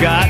got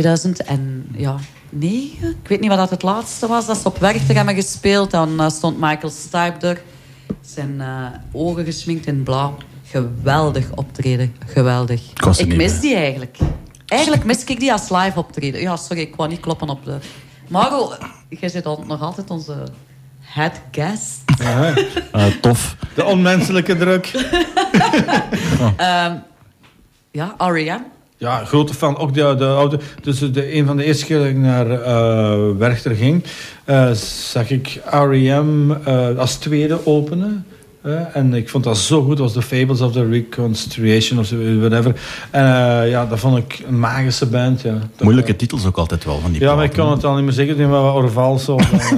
2009. Ik weet niet wat dat het laatste was. Dat ze op Werchter hebben gespeeld. Dan eh, stond Michael Stipe er. Zijn eh, ogen gesminkt in blauw. Geweldig optreden. Geweldig. Ik mis die eigenlijk. Eigenlijk mis ik die als live optreden. Ja, sorry, ik kwam niet kloppen op de... Maro, oh, jij zit nog altijd onze head guest. Ja, eh, tof. De onmenselijke druk. Ehm, ja, R.E.M. Ja, grote fan. Ook de, de oude. Dus de, een van de eerste keer dat ik naar eh Werchter ging, eh, zag ik R.E.M. eh, als tweede openen. Eh, en ik vond dat zo goed. Dat was The Fables of the Reconstruction of whatever. En eh, ja, dat vond ik een magische band. Ja. Moeilijke titels ook altijd wel van die Ja, maar ik kan het al niet meer zeggen. Denk wel Orvals of... eh,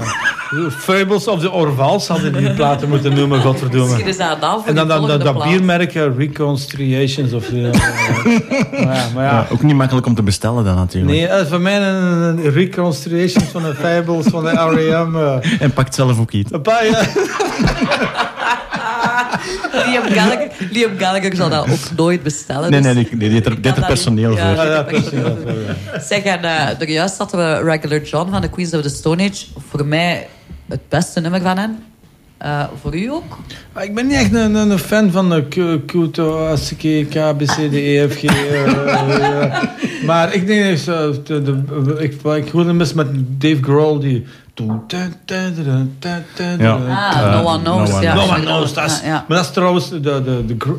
Fables of the Orvals hadden die platen moeten noemen, godverdomme. Misschien is dat voor En dan dat, biermerk eh, Reconstructions of... eh, maar ja, maar ja. Ja, ook niet makkelijk om te bestellen dan natuurlijk. Nee, dat is voor mij een, een reconstruction van de Fables van de R.E.M. eh. En pakt zelf ook iets. Een paar jaar- Liam Gallagher, Liam Gallagher zal dat ook nooit bestellen. Nee, dus nee, die heeft er- ik er dat personeel voor. Ja, ja, ik personeel voor. Zeg, en er juist hadden we Regular John van de Queens of the Stone Age. Voor mij het beste nummer van hen. Eh, voor u ook? Maar Ik ben niet echt een, een, een fan van de Q- Kuto, ASCII, K, B, C, D, E, F, G. maar ik denk dat de, de, ik, ik hoorde mis met Dave Grohl die... Ja. Ah, Eh, No One Knows. No One ja. No one knows. Dat is. Maar dat is trouwens de, de, de, gr-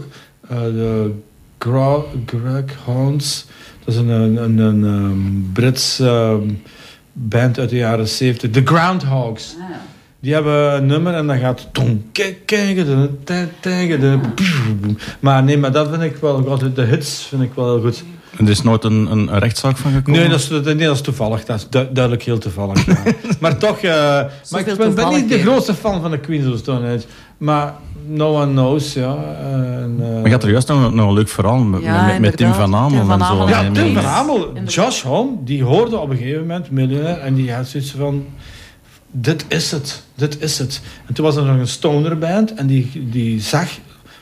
eh, de Gra- Greg Hounds. Dat is een, een, een, een um, Brits ehm, band uit de jaren 70. The Groundhogs. Ah, ja. Die hebben een nummer en dan gaat... ke- de- te- te- de- Maar nee, maar dat vind ik wel... goed. De hits vind ik wel heel goed. Er is nooit een, een rechtszaak van gekomen? Nee, dat is, nee, dat is toevallig. Dat is du- duidelijk heel toevallig. ja. maar toch... eh, maar ik ben, ben niet de grootste fan van de Queens of Stone Age. Maar no one knows, ja. En, eh, Maar je had er juist nog, nog een leuk verhaal met, Ja, met, met Tim van Amel Tim van en zo. Amel. Ja, Tim van Hamel, Inderdaad. Josh Home, die hoorde op een gegeven moment miljonair en die had zoiets van: dit is het, dit is het. En toen was er nog een stoner band en die, die zag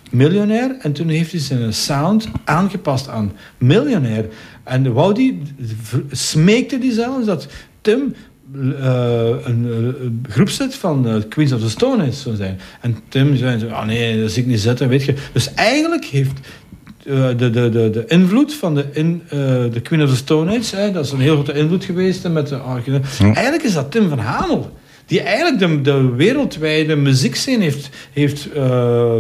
miljonair en toen heeft hij zijn sound aangepast aan miljonair. En wou die, v- smeekte die zelfs dat Tim eh, een, eh, een groepslid van eh, Queens of the Stone Age zou zijn. En Tim zei: zo, ah nee, dat zie ik niet zitten, weet je. Dus eigenlijk heeft eh, de, de, de, de invloed van de, in, eh, de Queen of the Stone Age, hè, dat is een heel grote invloed geweest. Met de, architect- Eigenlijk is dat Tim van Hamel. Die eigenlijk de, de wereldwijde muziekscene heeft, heeft eh,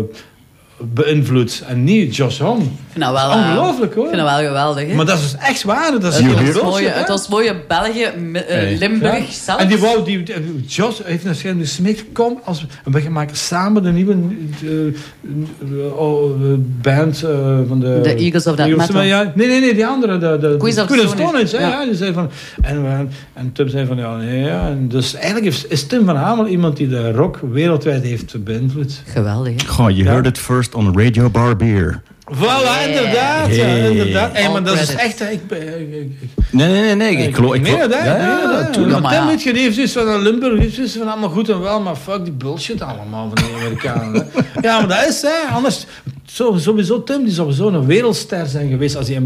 beïnvloed. En niet Josh Homme. Ik vind dat wel... eh, Ongelooflijk hoor. Ik vind dat wel geweldig, hè? Maar dat is dus echt waar. Dat is het, heel was bullshit, mooie, het was mooie België, eh, Hey. Limburg Ja. zelf. En die wou, die, die- Josh heeft waarschijnlijk gesmeekt, kom, als, we- we maken samen de nieuwe eh, eh, oh, eh, band eh, van de... De Eagles of That Eagles- Metal. Ja, nee, nee, nee, die andere, de, de Queens of Queen Stone Age, hè, ja. ja. die zei van, en, en Tim zei van, ja, nee, ja. En dus eigenlijk is, is Tim van Hamel iemand die de rock wereldwijd heeft beïnvloed. Geweldig, hè? Goh, you Ja. heard it first on Radio Barbier. Voilà, Yeah. inderdaad, ja, Hey. inderdaad. Hey, maar dat is echt, ik, ben- ik, ik, Nee, nee, nee, nee. Ik geloof... Ik geloof Ik meen het, ja. Ja, maar Tim ja. weet je, die heeft van Limburg, die heeft van allemaal goed en wel, maar fuck die bullshit allemaal van die Amerikanen. ja, maar dat is, hè. Anders, zo, sowieso, Tim, die zou sowieso een wereldster zijn geweest als hij,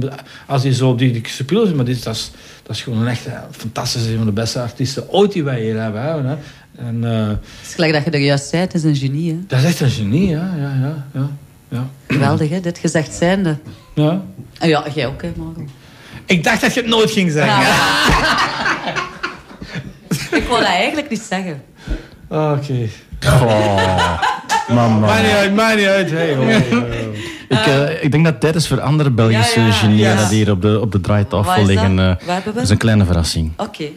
als hij zo op die, die is. Maar dit, dat, is, dat is gewoon een echt hè, fantastisch, een van de beste artiesten ooit die wij hier hebben. Hè. En eh, Het is gelijk dat je er juist zei, het is een genie, hè? dat is echt een genie, ja, ja, ja. ja, ja. Geweldig, hè? Dit gezegd zijnde. ja. En ja, jij ook, hè, Marco? Ik dacht dat je het nooit ging zeggen. Ik wou dat eigenlijk niet zeggen. Oké. Goh, mama. Maakt niet uit, maakt niet uit. Hey, hoor. Ik, eh, ik denk dat dit is voor andere Belgische Ja, ja, genieën ja. dat hier op de, op de draaitafel is dat? liggen. Wat hebben we? dat is een kleine verrassing. Oké.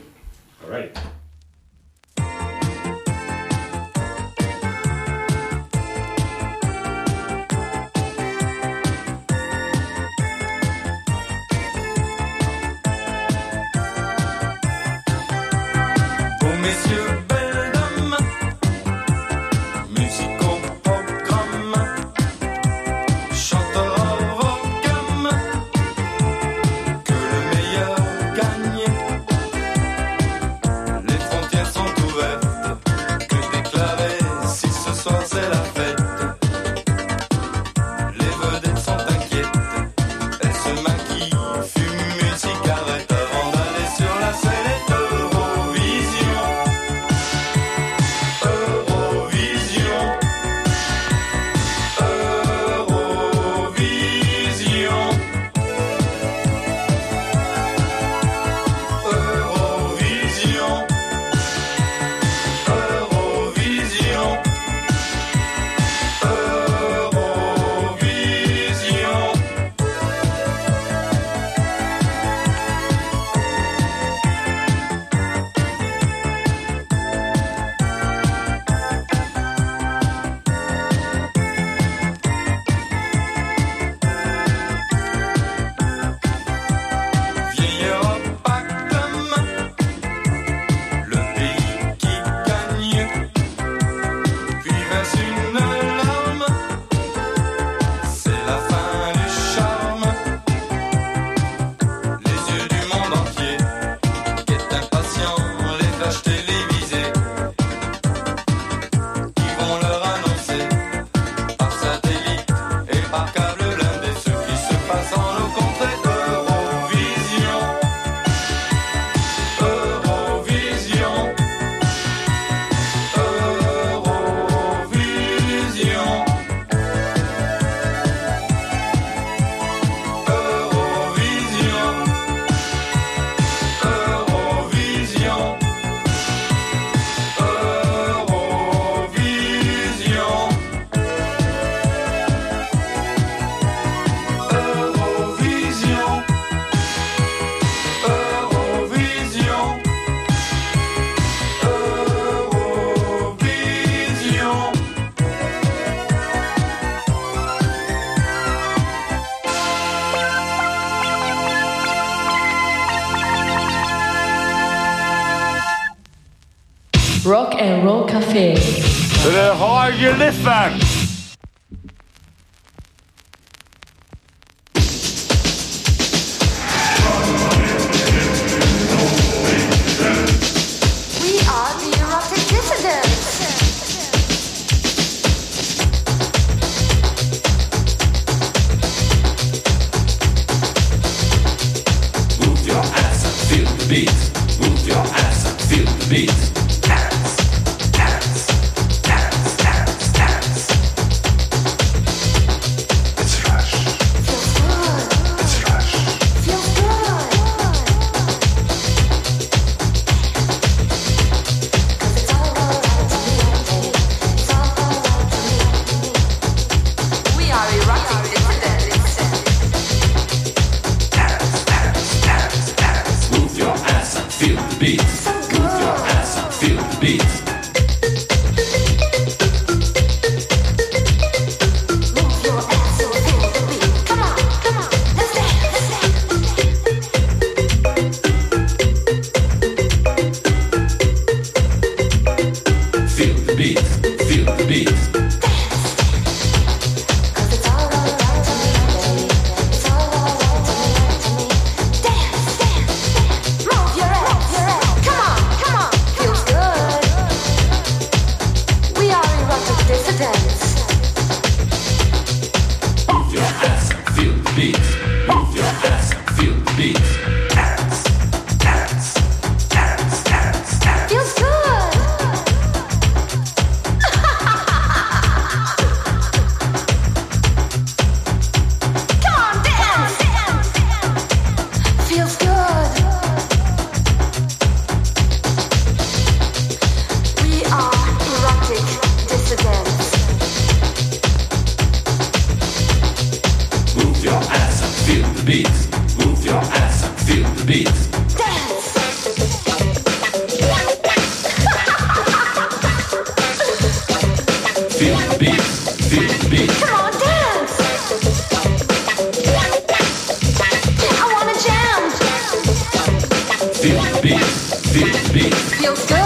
Beat. Feels good.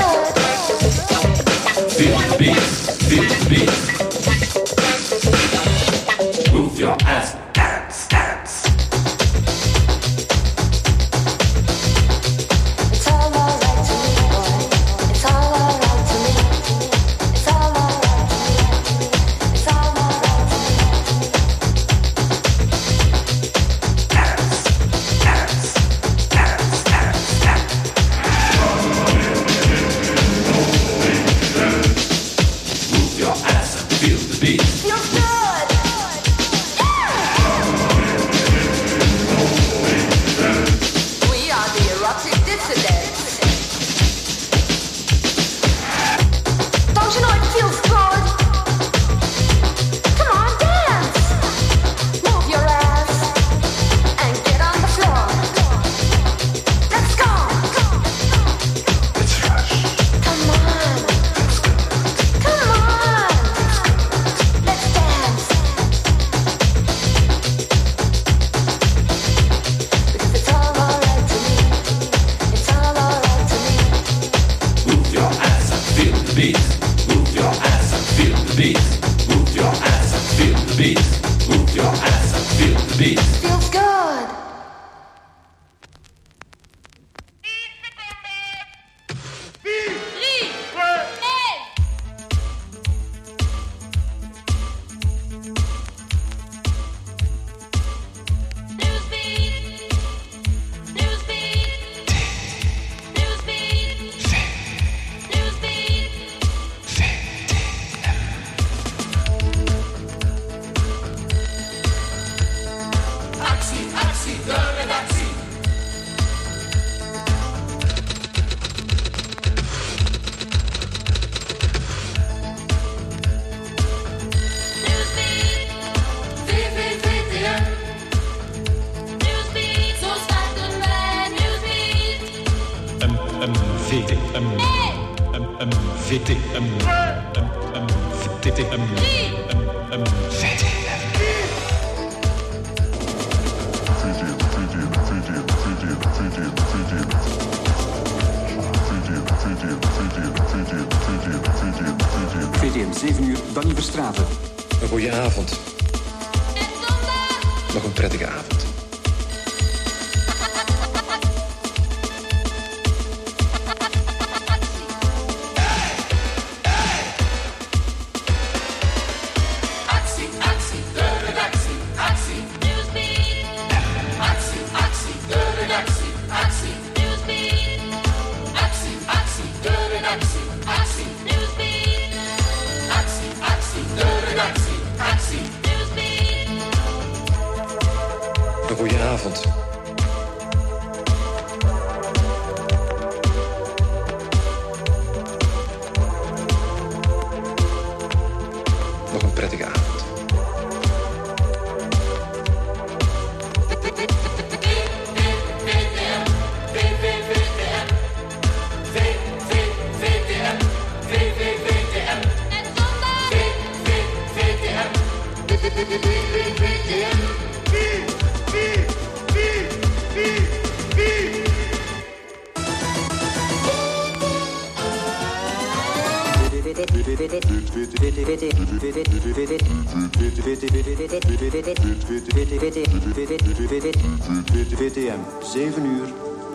VTM, 7 uur,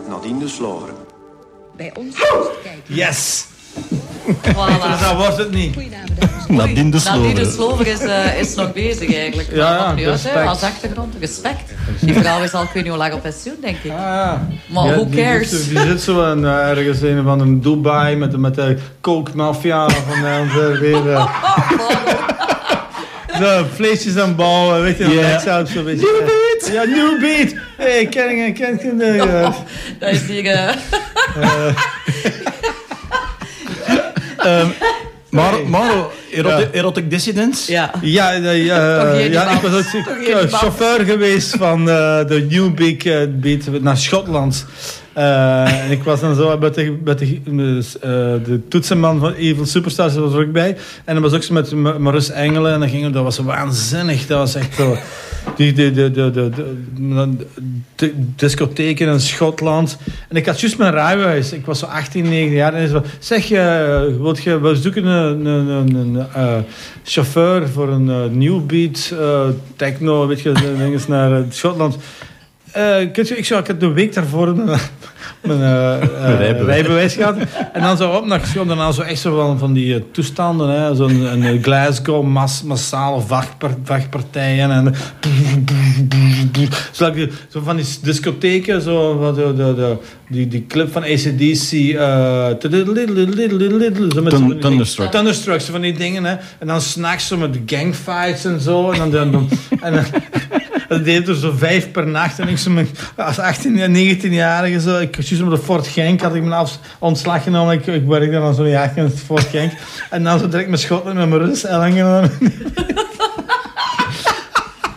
Nadine de Slover. Bij ons Yes! Voilà. Dat wordt het niet. Nadine de Nadine de Slover. Slover is, eh, is nog bezig eigenlijk. Ja, Maar uit, hè, als achtergrond. Respect. Die vrouw is al ik weet niet hoe lang op pensioen, denk ik. Ah, Maar Ja, who die cares? Die zit zo in, eh, ergens in van een Dubai met, de- met de coke mafia van eh, onze weer. eh, Zo, vleesjes aan bouwen, weet je, yeah. zo een beetje. New beat! Ja, new beat! Hé, hey, ken ik, ken ik, eh, eh, Dat is hier... eh, Maar, Maro, erotic, erotic dissidents? ja. Ja, eh, ja, Toch geen ja band. ik was Toch ook eh, band. chauffeur geweest van eh, de New Big eh, Beat naar Schotland. Eh, en ik was dan zo met de, met de, dus, eh, de toetsenman van Evil Superstars was er ook bij. En dat was ook zo met Ma- Maurice Engelen. En dat, ging, dat was waanzinnig. Dat was echt zo... Die, de, de, de, de, discotheken in Schotland. En ik had juist mijn rijbewijs. Ik was zo 18, 19 jaar. En hij zo, zeg, uh, wilt je, we zoeken een, een, een, een eh, chauffeur voor een uh, new beat, eh, techno, weet je, naar eh, Schotland. Eh, ik, zou, ik had de week daarvoor mijn, mijn eh, eh, rijbewijs. rijbewijs gehad. En dan zo op naar. En dan zo echt zo van, van die toestanden. hè, Zo'n een, Glasgow, mas, massale vachtpartijen. En zo, van die discotheken. Zo, van de, de, de, die, die clip van ACDC. zo met Thun- zo'n- Thunderstruck. Thunderstruck, van die dingen. Hè. En dan s'nachts zo met gangfights en zo. En dan, dan, dan- en dan, dat deed er zo vijf per nacht. En ik zo als 18 en 19-jarige zo. Ik was juist op de Fort Genk had ik mijn af, ontslag genomen. Ik, ik werkte dan zo'n jaar in het Fort Genk. En dan zo direct met Schotland met mijn rust. En dan.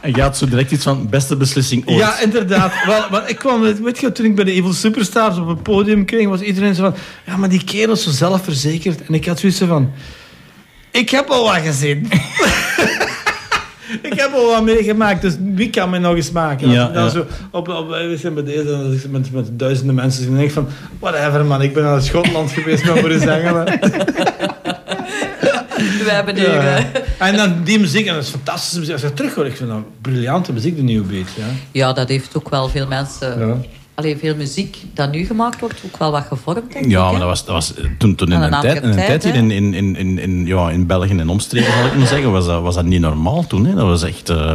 En je had zo direct iets van beste beslissing ooit. Ja, inderdaad. Wel, maar ik kwam, weet je, toen ik bij de Evil Superstars op het podium kreeg, was iedereen zo van, ja, maar die kerel is zo zelfverzekerd. En ik had zoiets van, ik heb al wat gezien. Ik heb al wat meegemaakt, dus wie kan me nog eens maken? Ja, dan ja. zo op, op, we zijn bij deze, met, met duizenden mensen, en denk ik van, whatever man, ik ben naar Schotland geweest met Maurice Engelen. We hebben hier... Ja. eh, En dan die muziek, en dat is fantastische muziek. Als ik terug hoor, ik vind dat briljante muziek, de nieuwe beat. Ja. ja, dat heeft ook wel veel mensen... Alleen veel muziek dat nu gemaakt wordt, ook wel wat gevormd, denk ik. Ja, hè? maar dat was, dat was eh, toen, toen in een, een tijd, in een tijd, hier in, in, in, in, in, ja, in België en omstreken, zal ik maar zeggen, was dat, was dat niet normaal toen. Hè. Dat was echt... eh,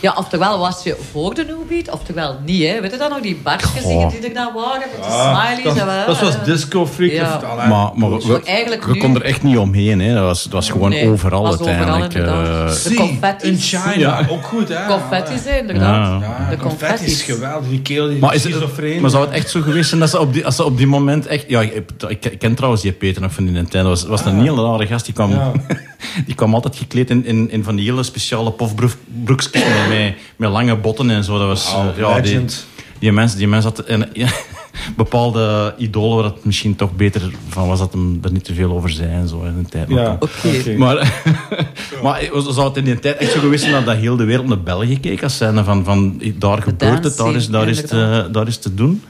Ja, oftewel was je voor de New Beat, oftewel niet. Hè. Weet je dan nog, die barstjes Goh. die er dan waren, met de smileys Dat, en wat. dat was disco freak. Ja. maar maar we, Maar eigenlijk we nu- kon er echt niet omheen. Hè. Dat was, het was gewoon Nee, overal was overal uiteindelijk. inderdaad. eh, De Zie, confetti's. In China, Ja. ook goed hè. Confetti's, inderdaad. Ja. De De confetti is confetti's. geweldig. Die keel die Maar, is het, maar zou het echt zo geweest zijn dat ze op die, als ze op die moment echt... Ja, ik, ik, ik ken trouwens die Peter nog van die Nintendo. Dat was, was een hele rare gast. Die kwam, Ja. die kwam altijd gekleed in, in, in van die hele speciale pofbroekjes met, met, met lange botten en zo. Dat was... Wow, eh, ja, die, legend. die mens, die mens had... Ja, bepaalde idolen waar het misschien toch beter van was dat hem er niet te veel over zei en zo in een tijd. Ja, Oké. oké. Maar, maar zou het in die tijd echt zo geweest zijn dat, dat heel de wereld naar België keek als zijnde van, van daar gebeurt het, daar is, daar, is het, dancing, eh, daar is te doen?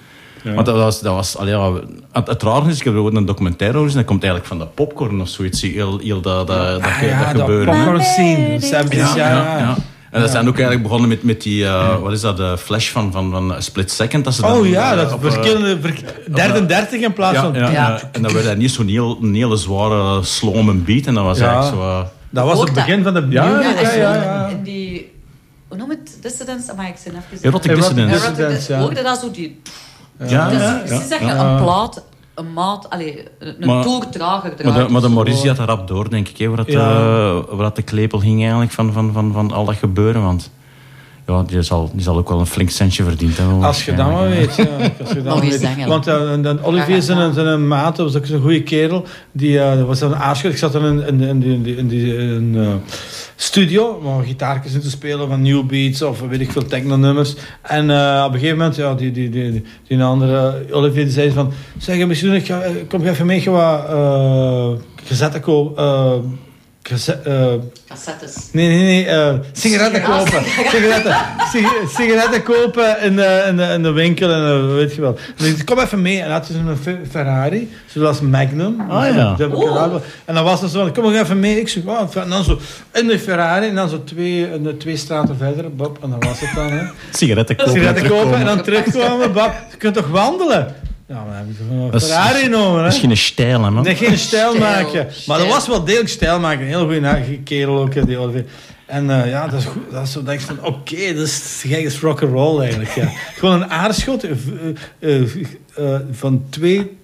Want dat was, dat was allee, ja, het, het rare is, ik heb er ook een documentaire over gezien, dat komt eigenlijk van de popcorn of zoiets, heel, heel dat, dat, dat, Ah, dat ja, dat gebeuren. popcorn scene. Ja, ja, ja. En dat zijn ook eigenlijk begonnen met, met die, eh, wat is dat, de flash van, van, van Split Second. Dat ze Oh ja, eh, dat op, eh, verschillende... ver- derde en dertig in plaats ja, van... ja, ja. En dan werd dat niet zo'n heel, een hele zware slome beat. En dat was Ja. eigenlijk zo... eh, Dat was het dat- begin van de... Ja, Ja, ja, en ja, ja. die... Hoe noem het? Dissidents? Maar ik zit even... Erotic Erotic Dissidents. Erotic ja. Hoorde dat zo die... Ja, Dus ja, precies ja. dat je een plaat, een maat, allee, een Maar- toer trager draait. Maar de, maar de. Maurice had dat rap door, denk ik. Hè, waar, het, Ja. eh, waar het de klepel ging eigenlijk van, van, van, van al dat gebeuren. Want ja, die, zal, die zal ook wel een flink centje verdiend hebben. Als je dat maar weet. Ja, als je dat weet. Want uh, dan Olivier zijn, een- zijn een maat, dat was ook zo'n goede kerel. Die uh, was een aarschot. Ik zat dan in, in, in, die- in, die- in, uh, studio om gitaartjes in te spelen van new beats of weet ik veel techno-nummers. En uh, op een gegeven moment, ja, die, die, die, die, die andere Olivier die zei van... Zeg, misschien ik ga, kom je even mee, ga wat uh, gezette kopen. Uh, uh, Cassettes. Nee, nee, nee. eh, sigaretten kopen. Sigaretten, sig- sigaretten kopen in de, in, de, in de winkel en eh, weet je wel. Dus ik kom even mee en had zo'n Fe- Ferrari, zoals Magnum. Ah, ja. Dat heb ik Oh. En dan was het zo, kom nog even mee. Ik zeg, oh, en dan zo in de Ferrari en dan zo twee, in de twee straten verder, Bob, en dan was het dan. Hè. Sigaretten kopen. Sigaretten en kopen en dan terugkomen, Bob. Je kunt toch wandelen? Ja, maar dan heb ik toch een Ferrari genomen, hè. Misschien een stijl, hè, man. Nee, geen stijl maken. Maar dat was wel degelijk stijl maken. Een heel goede kerel ook, hè, die Olivier. En eh, ja, dat is goed. Dat is zo denk ik van, oké, dat is gek is rock and roll eigenlijk. Ja. Gewoon een aarschot eh, eh, eh, van twee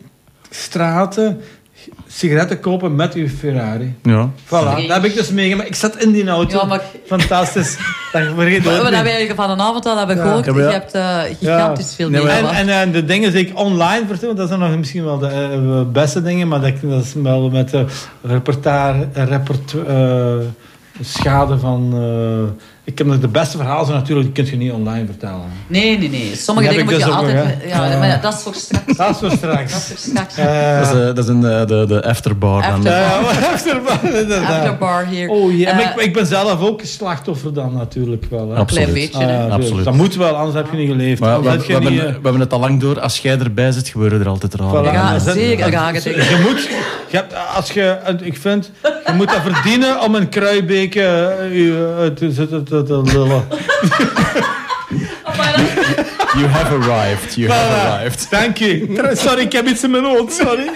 straten sigaretten kopen met uw Ferrari. Ja. Voilà, dat heb ik dus meegemaakt. Ik zat in die auto. Ja, maar- Fantastisch. Dat vergeet nooit we meer. hebben van een avond al hebben Ja. gehoord, Ja, maar je hebt eh, gigantisch veel Nee, maar- meegemaakt. En, en, eh, de dingen die ik online vertel, dat zijn nog misschien wel de eh, beste dingen, maar dat, dat is wel met de repertoire, repertoire eh, schade van. Ik heb nog de beste verhalen, zijn natuurlijk, die kun je niet online vertellen. Nee, nee, nee. Sommige dingen moet je dus altijd... nog, ja, dat is voor straks. Dat is voor straks. Dat is voor straks. Eh, Dat is, eh, dat is een, eh, de, de afterbar. ja, afterbar, inderdaad. Afterbar hier. Oh ja, ik, ik ben zelf ook slachtoffer dan natuurlijk wel. Hè. Een klein Absoluut. beetje. Ah, ja, tuurlijk. Absoluut. Dat moet wel, anders heb je niet geleefd. Maar we, hebben, niet, we hebben het al lang door. Als jij erbij zit, gebeuren er altijd raar. Voilà. Ja, rare dingen. Je moet, je hebt, als je, ik vind, je moet dat verdienen om een kruibeke eh, eh, te zitten te, te lullen. You have arrived. You have arrived. Dank je. Sorry, ik heb iets in mijn hoofd. Sorry.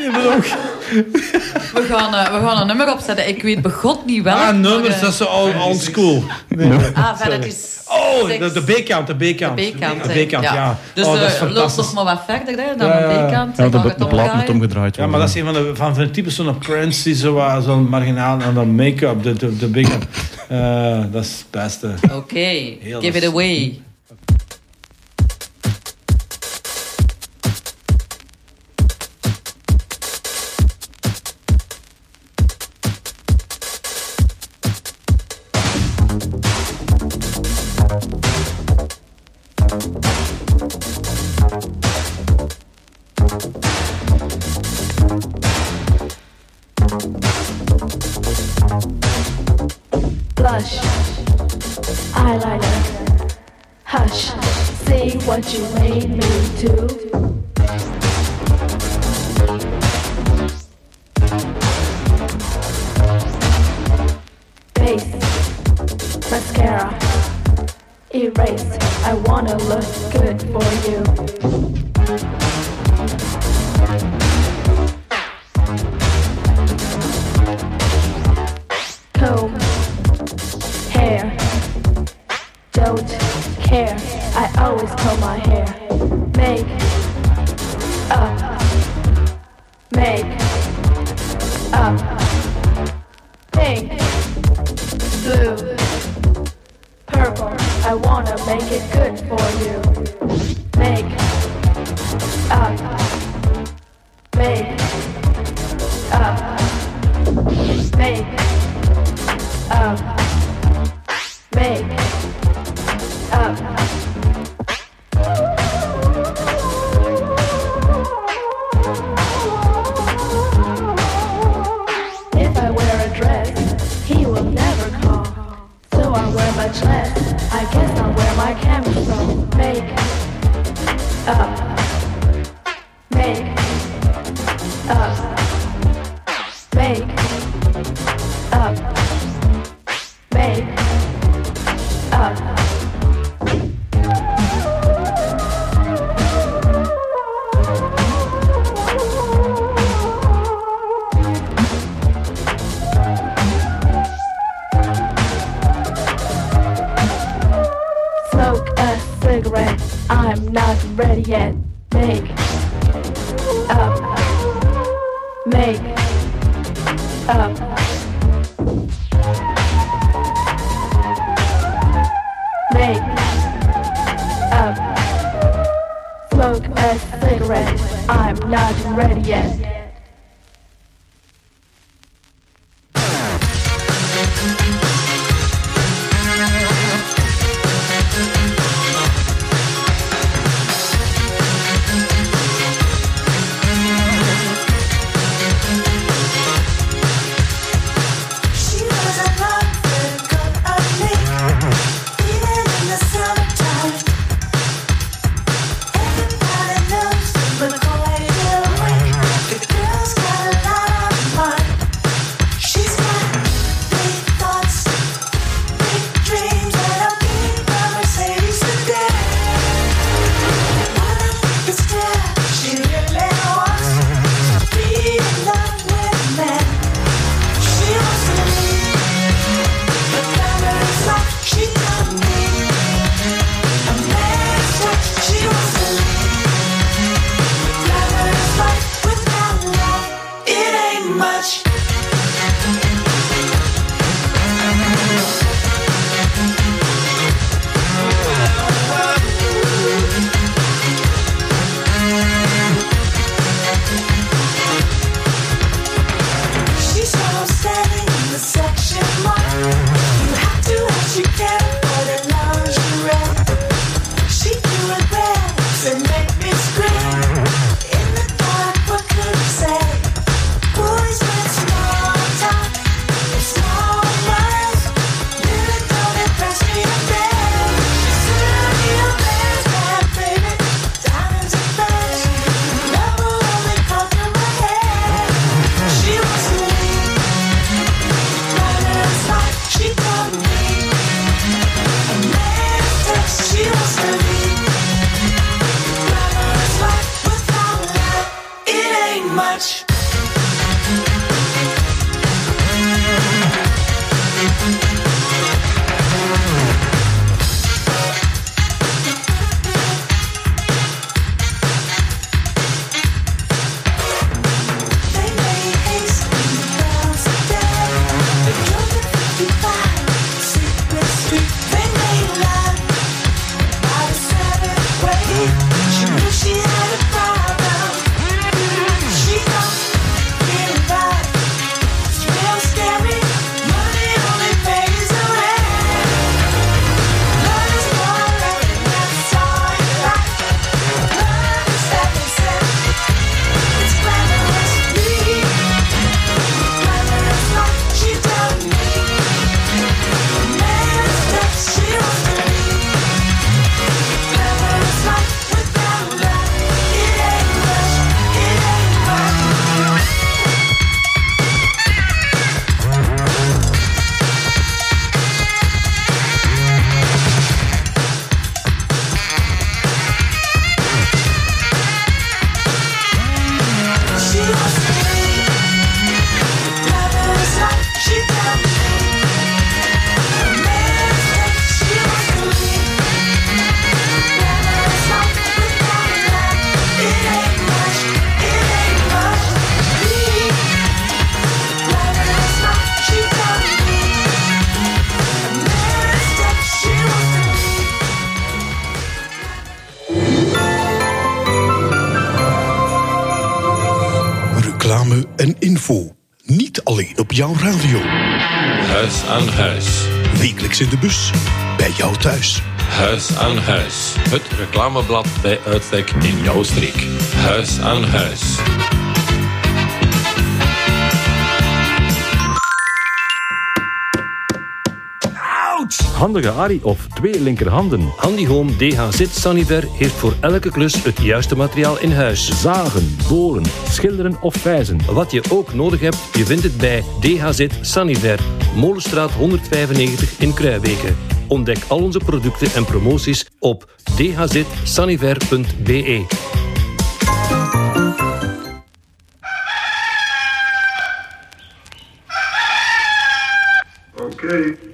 We gaan, eh, we gaan een nummer opzetten. Ik weet begot niet wel. Ah, nummers, dat is zo old, school. Nee. Ah, verder is... Oh, de, de B-kant, de B-kant. De B-kant. De ja. Dus oh, dat eh, loop fantastisch. nog maar wat verder hè, dan Ja, de. B-kant. Ja, Dan de, de plaat moet omgedraaid Ja, maar dat is een van de, van, van types zo'n Prince die zo, zo'n marginaal en dan make-up, de, de, de B-kant. Eh, dat is het beste. Oké, Heel give it dat- away. Blush, eyeliner, hush, see what you made me do. Base, mascara, erase. I wanna look good cigarette. I'm not ready yet. Make up. Make up. Make up. Smoke a cigarette. I'm not ready yet. jouw radio. Huis aan huis. Wekelijks in de bus, bij jou thuis. Huis aan huis. Het reclameblad bij uitstek in jouw streek. Huis aan huis. handige arie of twee linkerhanden. Handy Home DHZ Saniver heeft voor elke klus het juiste materiaal in huis. Zagen, boren, schilderen of vijzen. Wat je ook nodig hebt, je vindt het bij DHZ Saniver. Molenstraat 195 in Kruijbeke. Ontdek al onze producten en promoties op dhzsaniver.be. Oké.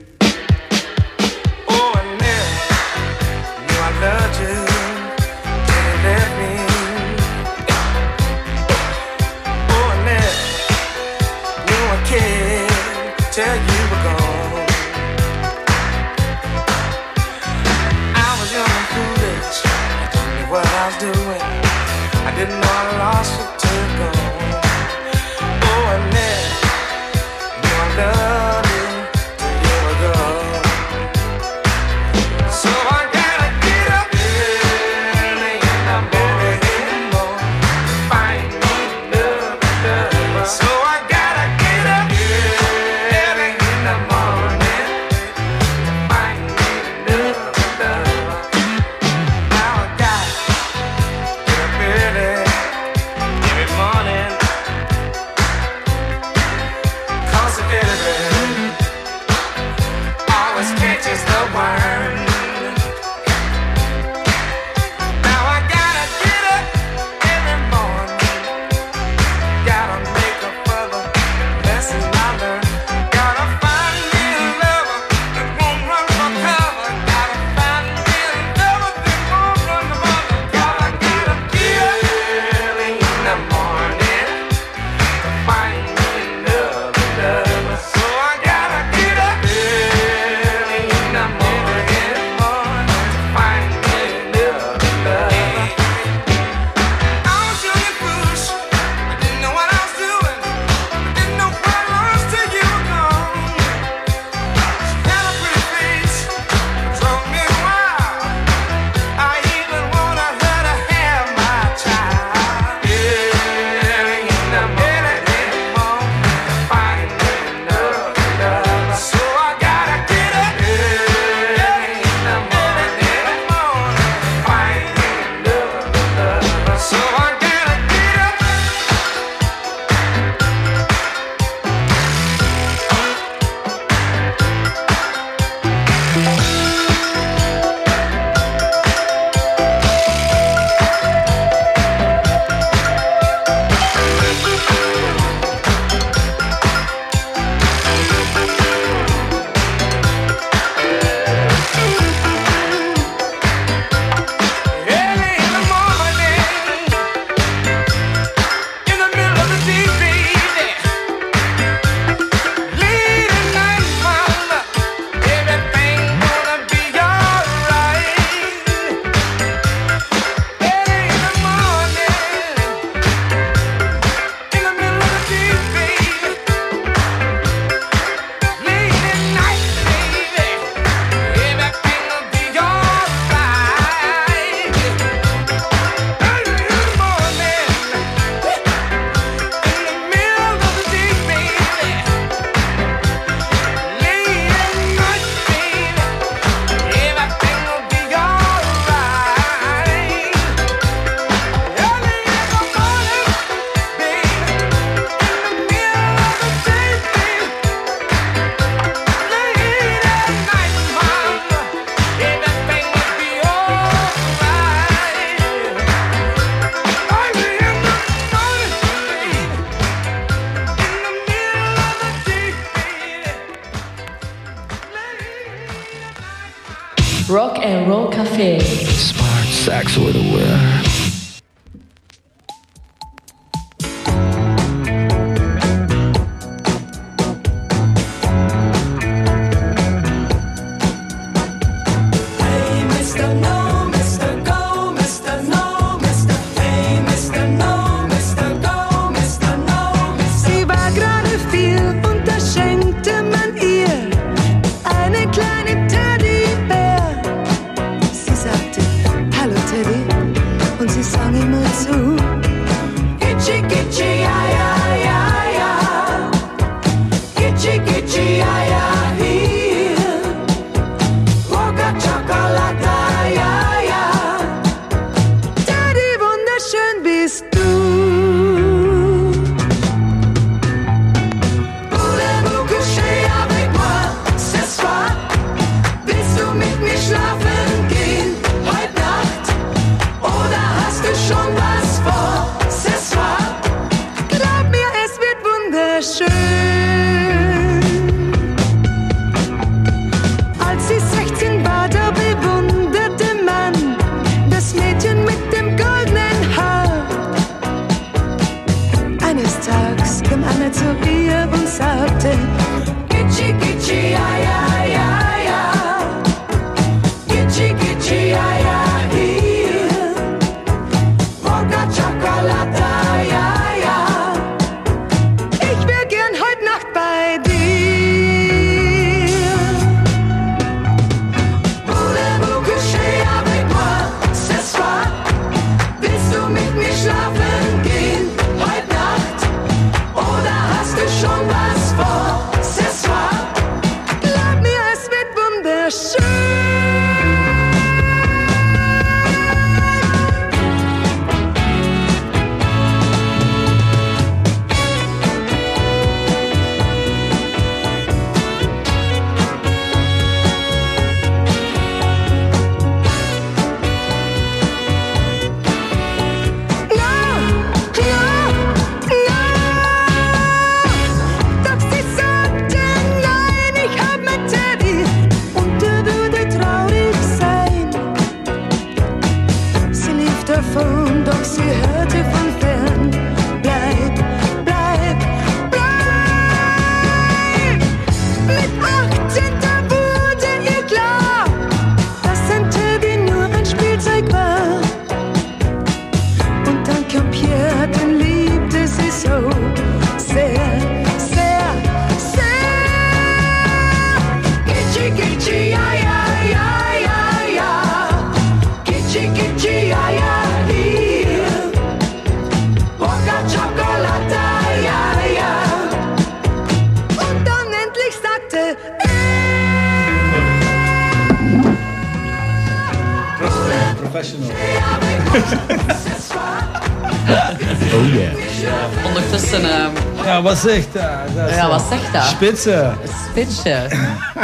Zegt dat? ja, wat zegt dat? Spitsen. Spitsje.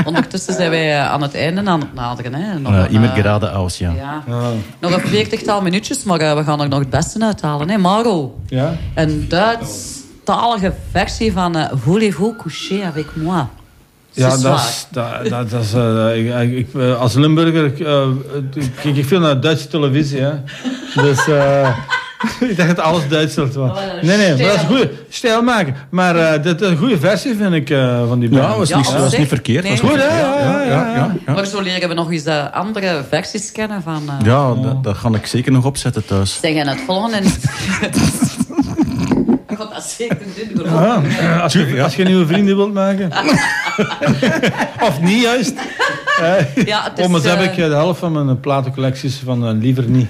Ondertussen zijn wij eh, aan het einde aan het naderen. Hè. Nog Uh, een, Immer eh, gerade aus, ja. ja. Nog een veertigtal minuutjes, maar eh, we gaan er nog het beste uithalen. Hè. Maro, Ja? een Duits-talige versie van eh, Voulez-vous coucher avec moi? Ja, dat is, dat, dat, dat is, ik, ik, als Limburger eh, kijk ik veel naar Duitse televisie. Hè. Dus ik dacht dat alles Duits was. Nee, nee, maar dat is een goede stijl maken. Maar eh, dit is een goede versie, vind ik, eh, van die band. Ja, was Ja, niet, was niet verkeerd. Nee. Was Goed, hè? Ja, ja, ja. ja. ja. Maar zo leren we nog eens de andere versies kennen van... eh, Ja, dat, dat ga ik zeker nog opzetten thuis. Zeg en het volgende... Ik ga dat zeker doen. Ja, eh, als, je, als je nieuwe vrienden wilt maken. of niet, juist. Eh, Ja, het is, oh, heb eh, ik eh, de helft van mijn platencollecties van eh, liever niet.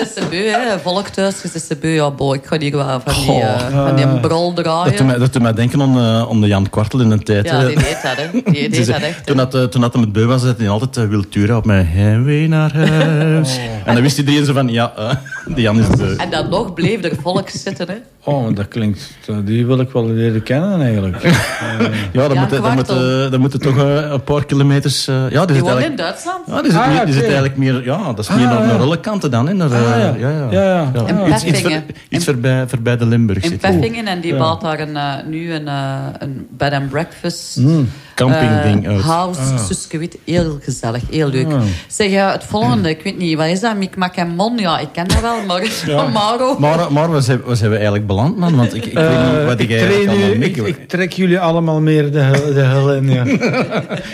Of je zit ze beu, hè. Volk thuis, beu. Ja, boy, ik ga hier wel van die, Goh. eh, van die brol Dat draaien. doet mij, dat doet mij denken aan, eh, aan de Jan Kwartel in een tijd. Ja, hè. die deed dat, hè. Die deed dat echt, hè. Toen, dat, eh, toen dat hem het beu was, zei hij altijd uh, Wiltura op mijn heimwee naar huis. En dan wist iedereen zo van, ja, eh, die Jan is beu. En dan nog bleef er volk zitten, hè. Oh, dat klinkt... eh, Die wil ik wel leren kennen, eigenlijk. Ja, dan, Jan moet, dan, moet, Kwartel. eh, dan moet toch eh, een paar kilometers... eh, ja, die Die zit woont in eigenlijk... Duitsland. Ja, die zit, Ah, meer- die zit oké. eigenlijk meer... Ja, dat is meer Ah, naar, ja. naar Rollekanten dan, hè. Naar, eh, Ah, ja. ja, ja. Ja, ja. In Iets, iets, ver- iets voorbij, voorbij de Limburg In. Peffingen. En die Ja. bouwt daar een, eh, nu een, eh, een bed and breakfast. Mm, campingding eh, uit. House, Ah. Suskewit. Heel gezellig, heel leuk. Ah. Zeg, ja, het volgende, ik weet niet, wat is dat? Mikmak en Mon? Ja, ik ken dat wel, maar van Mauro. Maar, maar waar, zijn, waar zijn we eigenlijk beland, man? Want ik, ik weet Eh, niet wat ik, ik eigenlijk train allemaal u- ik, trek jullie allemaal meer de, hel- de hel in. Ja.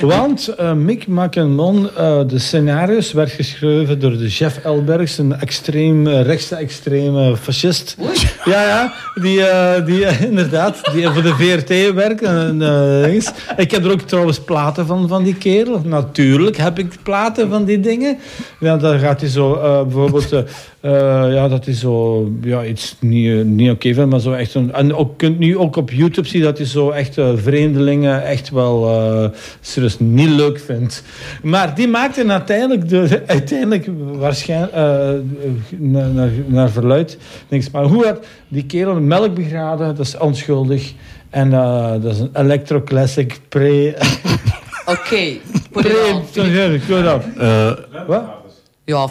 Want eh Mick Mackenmon, eh de scenario's werd geschreven door de Jeff Elbergs, een extreem, eh, rechtse extreme fascist. Ja, ja, die, eh, die eh, inderdaad, die voor de VRT werkt. En, eh, ik heb er ook trouwens platen van, van die kerel. Natuurlijk heb ik platen van die dingen. Ja, dan gaat hij zo, eh, bijvoorbeeld, eh, eh, ja, dat is zo, ja, iets niet, niet oké maar zo echt een, en ook, kunt nu ook op YouTube zien dat hij zo echt vreemdelingen echt wel serieus niet leuk vindt. Maar die maakte uiteindelijk, de, uiteindelijk waarschijnlijk, naar, naar, naar verluid, niks. Maar hoe had die kerel melk begraden, dat is onschuldig. En eh, dat is een electroclassic pre... Oké, it pre. Eh, Wat? Ja,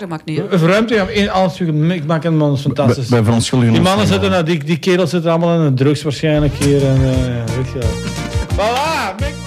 dat maakt niet uit. Een ruimte, ja, één alles. Ik maak een man, fantastisch. Bij verontschuldigen Die mannen van, zitten, nou, die, die kerels zitten allemaal in de drugs waarschijnlijk hier. En, eh, ja, weet je wel. Voilà,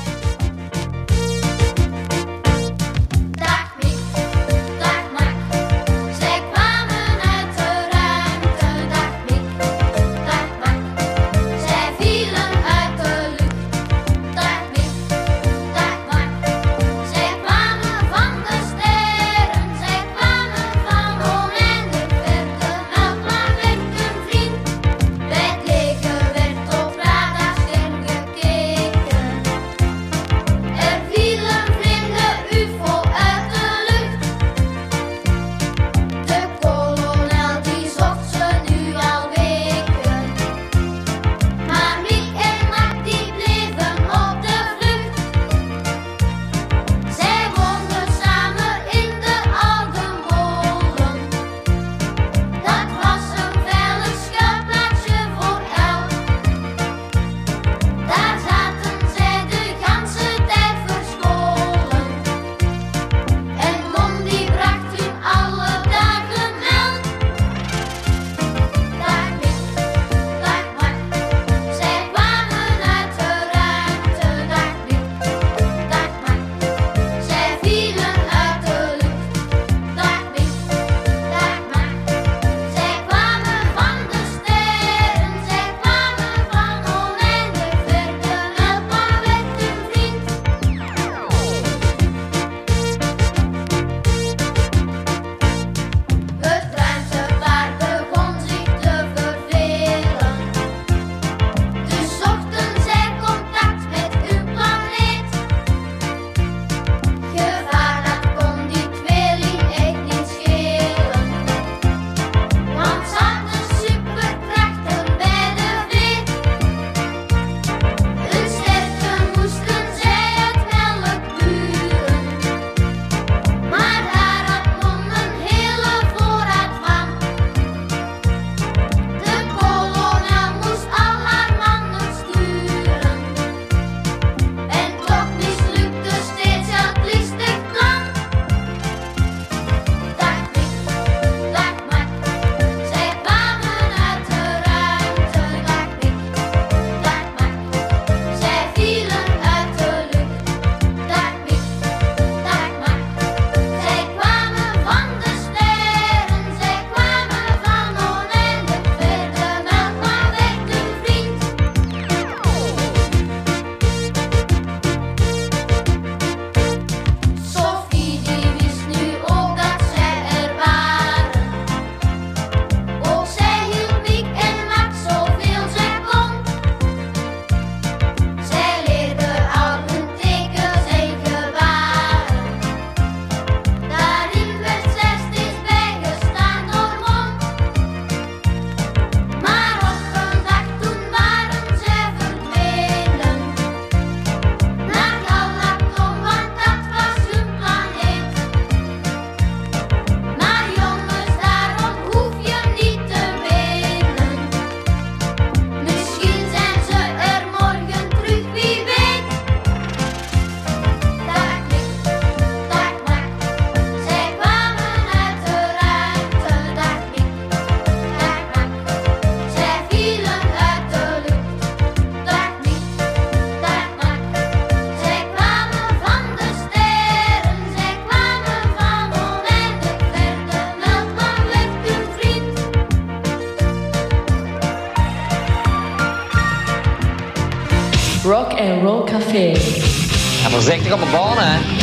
voorzichtig op de baan, hè.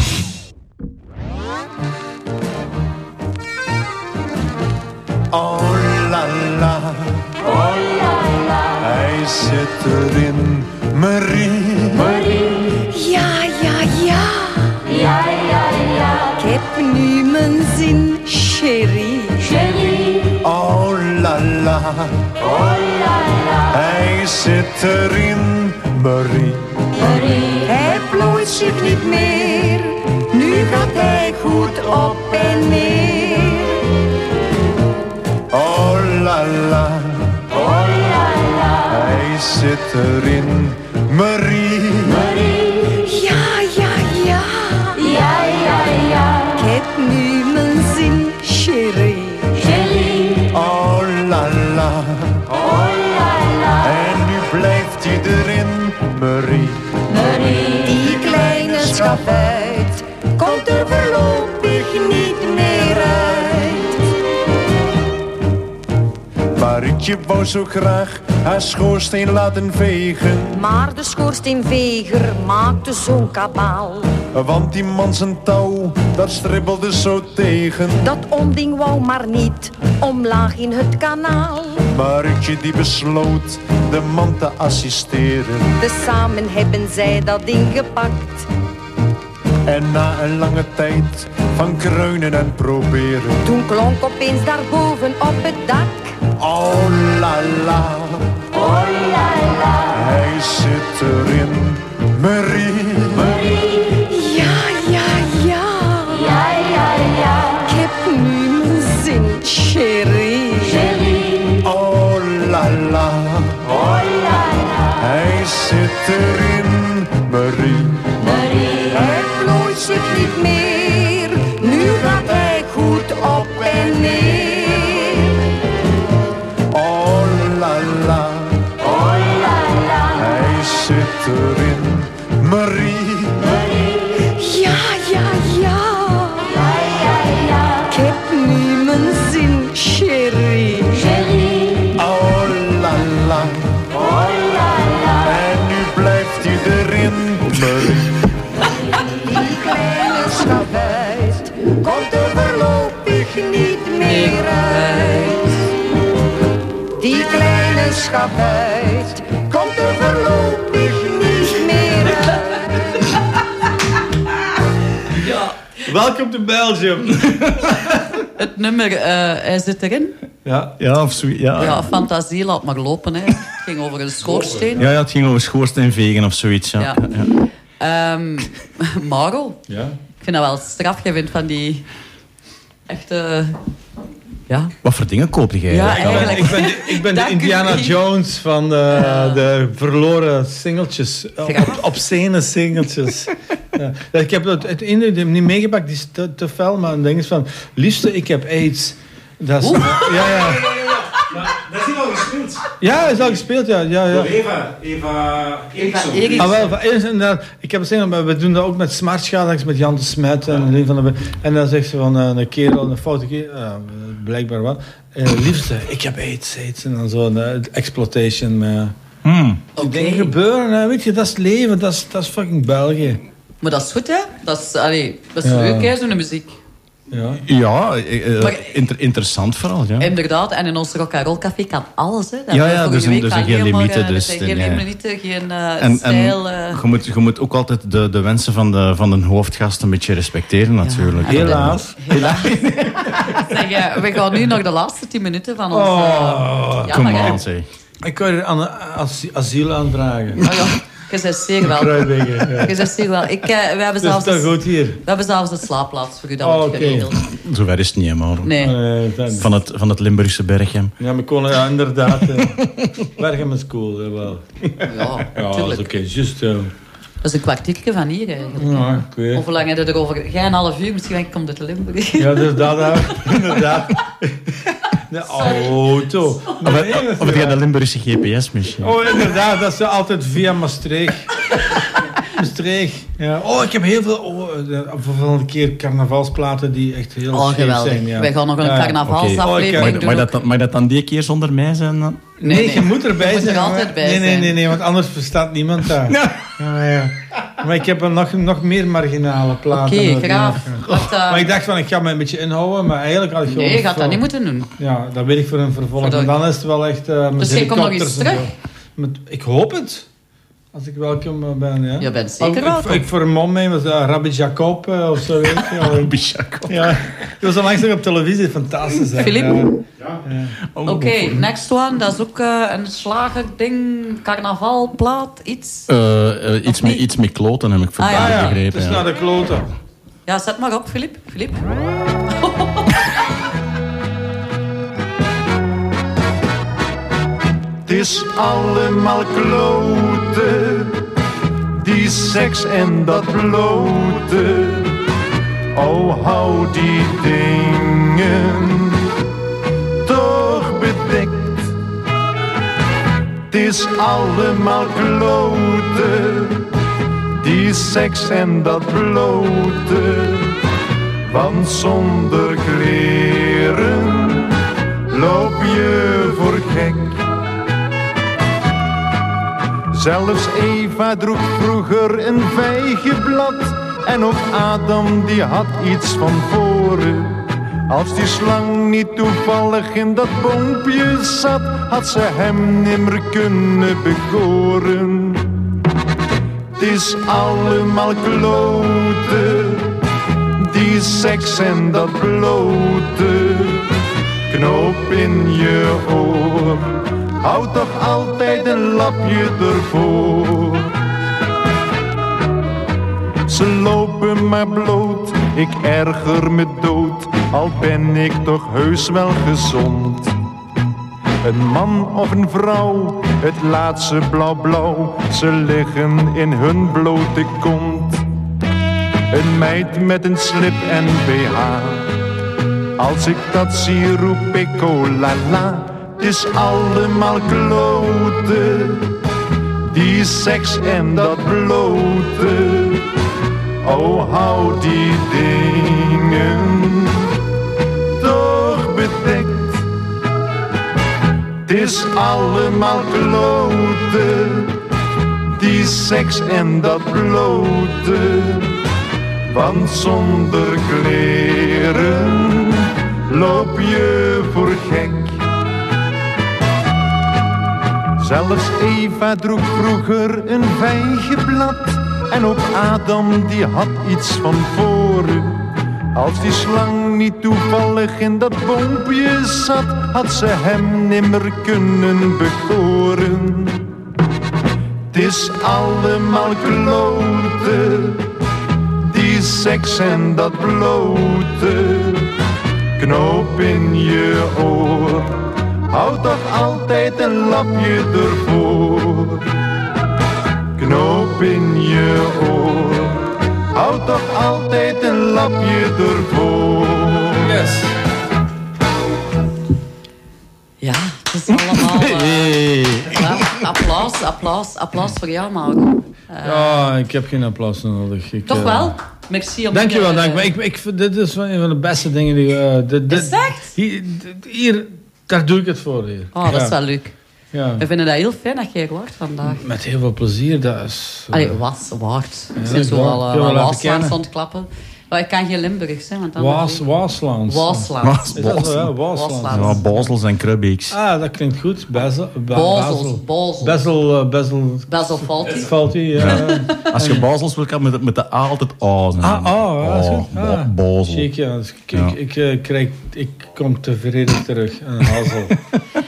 Zo graag haar schoorsteen laten vegen. Maar de schoorsteenveger maakte zo'n kabaal. Want die man zijn touw, dat stribbelde zo tegen. Dat onding wou maar niet omlaag in het kanaal. Marietje die besloot de man te assisteren. Tezamen hebben zij dat ding gepakt. En na een lange tijd van kreunen en proberen. Toen klonk opeens daarboven op het dak. Oh la la, oh la la, hij zit erin, Marie. Komt er voorlopig niet meer uit. Welkom to Belgium. Het nummer, eh, hij zit erin. Ja, ja of zo. Ja. Ja, fantasie, laat maar lopen. Hè. Het ging over een schoorsteen. Ja, ja, het ging over schoorsteenvegen of zoiets. Ja. Ja. Ja. Ehm, Maro, Ja. ik vind dat wel straf. Jij vindt van die echte... Ja, Wat voor dingen koop jij? Ja, eigenlijk? Ik ben de, ik ben de Indiana. Jones van de, de verloren singeltjes. Op, obscene singeltjes. Ja. Ik heb het, het niet meegepakt, die is te, te fel, maar een ding is van... Liefste, ik heb aids. Dat is, ja, ja. Dat is hier al gespeeld. Ja, is al gespeeld, ja. ja, ja. Door Eva, Eva Eriksson. Ah, wel, van- eens inderdaad. ik heb het zeggen, maar we doen dat ook met smartschadings met Jan de Smet en een van de. En dan zegt ze van eh, een kerel, een foute kerel, eh, blijkbaar wel. eh, liefste, ik heb aids, aids. En dan zo'n eh, exploitation. Hmm. Die dingen gebeuren, hè, weet je, dat is leven, dat is, dat is fucking België. maar dat is goed, hè? Dat is, allee, dat is Ja. leuk, hè, zo'n muziek. Ja, ja eh, eh, Maar- inter- interessant vooral. Ja. Inderdaad, en in ons rock and roll café kan alles. Hè. Dat Ja, ja, er er zijn al geen limieten, eh, Er dus, zijn eh, geen nee. limieten, geen eh, En, en stijl. eh. je, moet, je moet ook altijd de, de wensen van de, van de hoofdgast een beetje respecteren, natuurlijk. Helaas. Zeg, eh, we gaan nu nog de laatste tien minuten van ons... Oh, eh, ja, Come maar, on, zeg. Ik kan je asiel aanvragen. Oh, ja. Je bent zeer wel. Kruidwegen, ja. Je bent zeer wel. Ik, eh, we, hebben Dat is zelfs toch een- goed hier? we hebben zelfs een slaapplaats voor u dat Oh, wordt oké. geregeld. Zover is het niet, hè, maar... Nee. Eh, dat- Van het, van het Limburgse Berchem. Ja, maar kon, ja, inderdaad. eh. Berghem is cool, jawel. Ja, Ja, dat is oké, juist. ja. Dat is een kwartiertje van hier eigenlijk. Ja, ik weet. Of hoe lang heb je erover? Jij een half uur, misschien komt het Limburg. Ja, dus dat. Inderdaad. De auto. Of, of de Limburgse GPS misschien? Oh, inderdaad, dat is altijd via Maastricht. Streeg. Ja. Oh, ik heb heel veel... Oh, de volgende keer carnavalsplaten die echt heel Oh, geweldig. zijn. Ja. Wij gaan nog een Ja. carnavalsaflevering Oh, ik- Mag, doen. mag, dat, dan- mag dat dan die keer zonder mij zijn? Dan? Nee, Nee, je moet je erbij moet er zijn. altijd maar- bij nee, nee, nee, nee, want anders verstaat niemand daar. Ja. Ja, Maar ik heb een nog, nog meer marginale platen. Oké, nodig. graaf. Maar ik dacht van, ik ga me een beetje inhouden, maar eigenlijk had ik gewoon... Nee, je gaat dat niet moeten doen. Ja, dat weet ik voor een vervolg. En dan is het wel echt... met Dus jij komt nog eens terug? Met, ik hoop het. Als ik welkom eh, ben, ja. Je bent zeker Oh, ik, welkom. Ik, voor een man mee met uh, Rabbi Jacob eh, of zo, weet je. Rabbi Jacob. Ja. Die was al langs nog op televisie, fantastisch. Philippe? Ja. Oké, next one. Dat is ook eh, een slagerding, carnavalplaat, iets. Eh, eh, iets, met, iets met kloten heb ik Ah, ja. vandaag Ah, ja, begrepen. het is ja. naar de kloten. Ja, zet maar op, Filip. Filip. Het is allemaal kloten, die seks en dat blote. Oh, hou die dingen toch bedekt. Het is allemaal kloten, die seks en dat blote. Want zonder kleren loop je voor gek. Zelfs Eva droeg vroeger een vijgenblad. En ook Adam die had iets van voren. Als die slang niet toevallig in dat boompje zat, had ze hem nimmer kunnen bekoren. Het is allemaal kloten, die seks en dat blote. Knoop in je oor, houd toch altijd een lapje ervoor. Ze lopen maar bloot, ik erger me dood, al ben ik toch heus wel gezond. Een man of een vrouw, het laatste blauw-blauw, ze liggen in hun blote kont. Een meid met een slip en BH, als ik dat zie roep ik oh la la, is allemaal kloten, die seks en dat blote. Oh, hou die dingen toch bedekt. Het is allemaal kloten, die seks en dat blote. Want zonder kleren loop je voor Zelfs Eva droeg vroeger een vijgenblad. En ook Adam die had iets van voren. Als die slang niet toevallig in dat boompje zat, had ze hem nimmer kunnen bekoren. Het is allemaal kloten, die seks en dat blote. Knoop in je oor, houd toch altijd een lapje ervoor. Knoop in je oor, houd toch altijd een lapje ervoor. Yes. Ja, het is allemaal... ja, applaus, applaus, applaus voor jou, Mauro. Eh, Ja, ik heb geen applaus nodig. Ik, Toch eh, wel? Merci om... Dankjewel, dank. Maar ik, ik, dit is wel een van de beste dingen die... eh dit, dit, Is het echt? Hier, hier, daar doe ik het voor. Hier. Oh, dat is wel leuk. Ja. We vinden dat heel fijn dat jij hoort vandaag. Met heel veel plezier, dat is... Allee, was, waard. Ja, al uh, kennen. stond klappen. Maar ik kan geen Limburgs, hè. Want dan Waas, Waaslands. Waasland. Is dat zo, ja? Waasland. Waasland. Ja, Basels en Krubbeeks. Ah, dat klinkt goed. Bezel. Basels, Basel. Basel. Bezel. eh, Bezel. Basil Faulty. Faulty, ja. Als je Basels wil, kan met, de- met de A altijd A zijn. Ah, oh, ja, dat is goed. Ah. Basel. Chic, ja. Dus ik, Ja. ik, ik, eh, krijg, ik kom tevreden terug. Een hazel.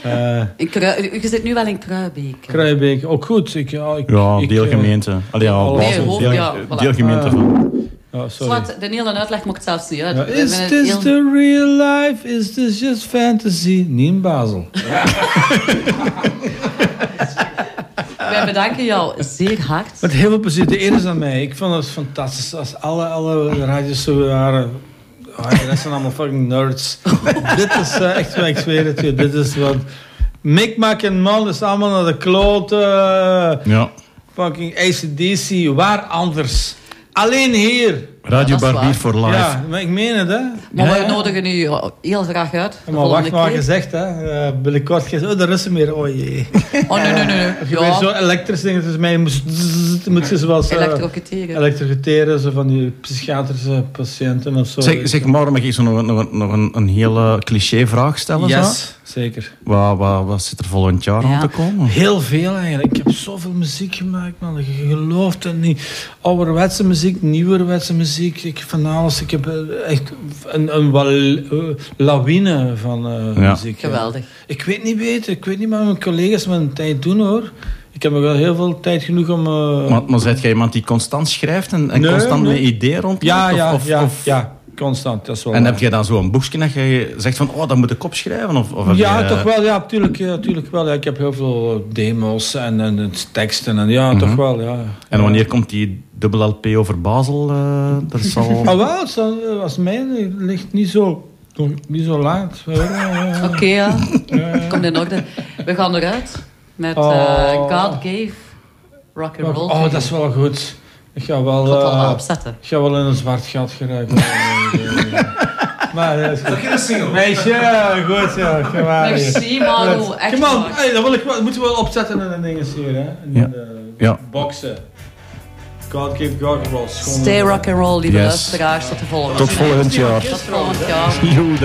Eh Krui- je zit nu wel in Kruibeek. Kruibeek, ook goed. Ik, ja, ik, Ja, deelgemeente. Allee, ja, Basel, hoofd, deel- ja, voilà. Deelgemeente Ah. van. Sorry. Zwart, de hele uitleg mocht zelfs niet uit. Ja, is this heel- the real life? Is this just fantasy? Niet in Basel. Wij bedanken jou zeer hard. Met heel veel plezier. De eer is aan mij. Ik vond het fantastisch. Als alle, alle radios zo waren... Oh, de rest zijn allemaal fucking nerds. dit is eh, echt, ik zweer het je. Dit is wat... Mikmak en man is allemaal naar de kloten. Ja. fucking ACDC, waar anders? Alleen hier. Radio is Barbier for Life. Ja, maar ik meen het, hè. Maar Ja, wij ja. nodigen u ja, heel graag uit. Maar wacht maar gezegd, hè. Eh, binnenkort gezegd, oh, de Russen meer. Oh jee. Oh, nee, nee, nee. nee. Je weet zo Ja, elektrisch dingen, dus mij moest, moet je zoals... eh, elektrocuteren. elektrocuteren, zo van die psychiatrische patiënten of zo. Zeg, zeg maar, mag ik zo nog, een- nog, een- nog een, een hele cliché-vraag stellen? zo? Zeker. Wat, wat, wat zit er volgend jaar aan te komen? Heel veel eigenlijk. Ik heb zoveel muziek gemaakt, man. Je gelooft het niet. Ouderwetse muziek, nieuwerwetse muziek. Ik heb van alles. Ik heb eh, echt een, een eh, lawine van eh, Ja. muziek. ja. Geweldig. Ik weet niet beter. Ik weet niet wat mijn collega's mijn tijd doen, hoor. Ik heb nog wel heel veel tijd genoeg om... eh, Maar, maar zijt jij iemand die constant schrijft en, en Nee, constant nee. met ideeën rondloopt? ja, Of- ja, of- ja, of- ja. Constant, dat is wel En waar. heb jij dan zo'n boekje dat je zegt van, oh, dat moet ik opschrijven? Of, of Ja, je- toch wel. Ja, tuurlijk, ja, tuurlijk wel. Ja, ik heb heel veel eh, demos en, en, en teksten. En, ja, toch wel, ja. En wanneer komt die dubbel LP over Basel? eh dat zal... Ah, wel, het zal- als mij het ligt niet zo, niet zo laat. Ja, ja, ja. Oké, ja. Komt in orde. We gaan eruit met eh, Oh. God Gave Rock and Roll. Oh, dat is wel goed. Ik ga wel, Ik ga het eh, opzetten. ik ga wel in een zwart gat geraken. maar dat is een single. Meisje, ja, goed zo. Kom maar. Merci, Manu, echt Kom on, hey, dat wil ik wel, moeten we wel opzetten in de dingen hier, hè. In Ja. de Ja. boxen. God give God roll. Schoon- Stay rock and roll, lieve Yes. luisteraars. Tot de volgende Tot volgend jaar. Tot volgend jaar. Joe,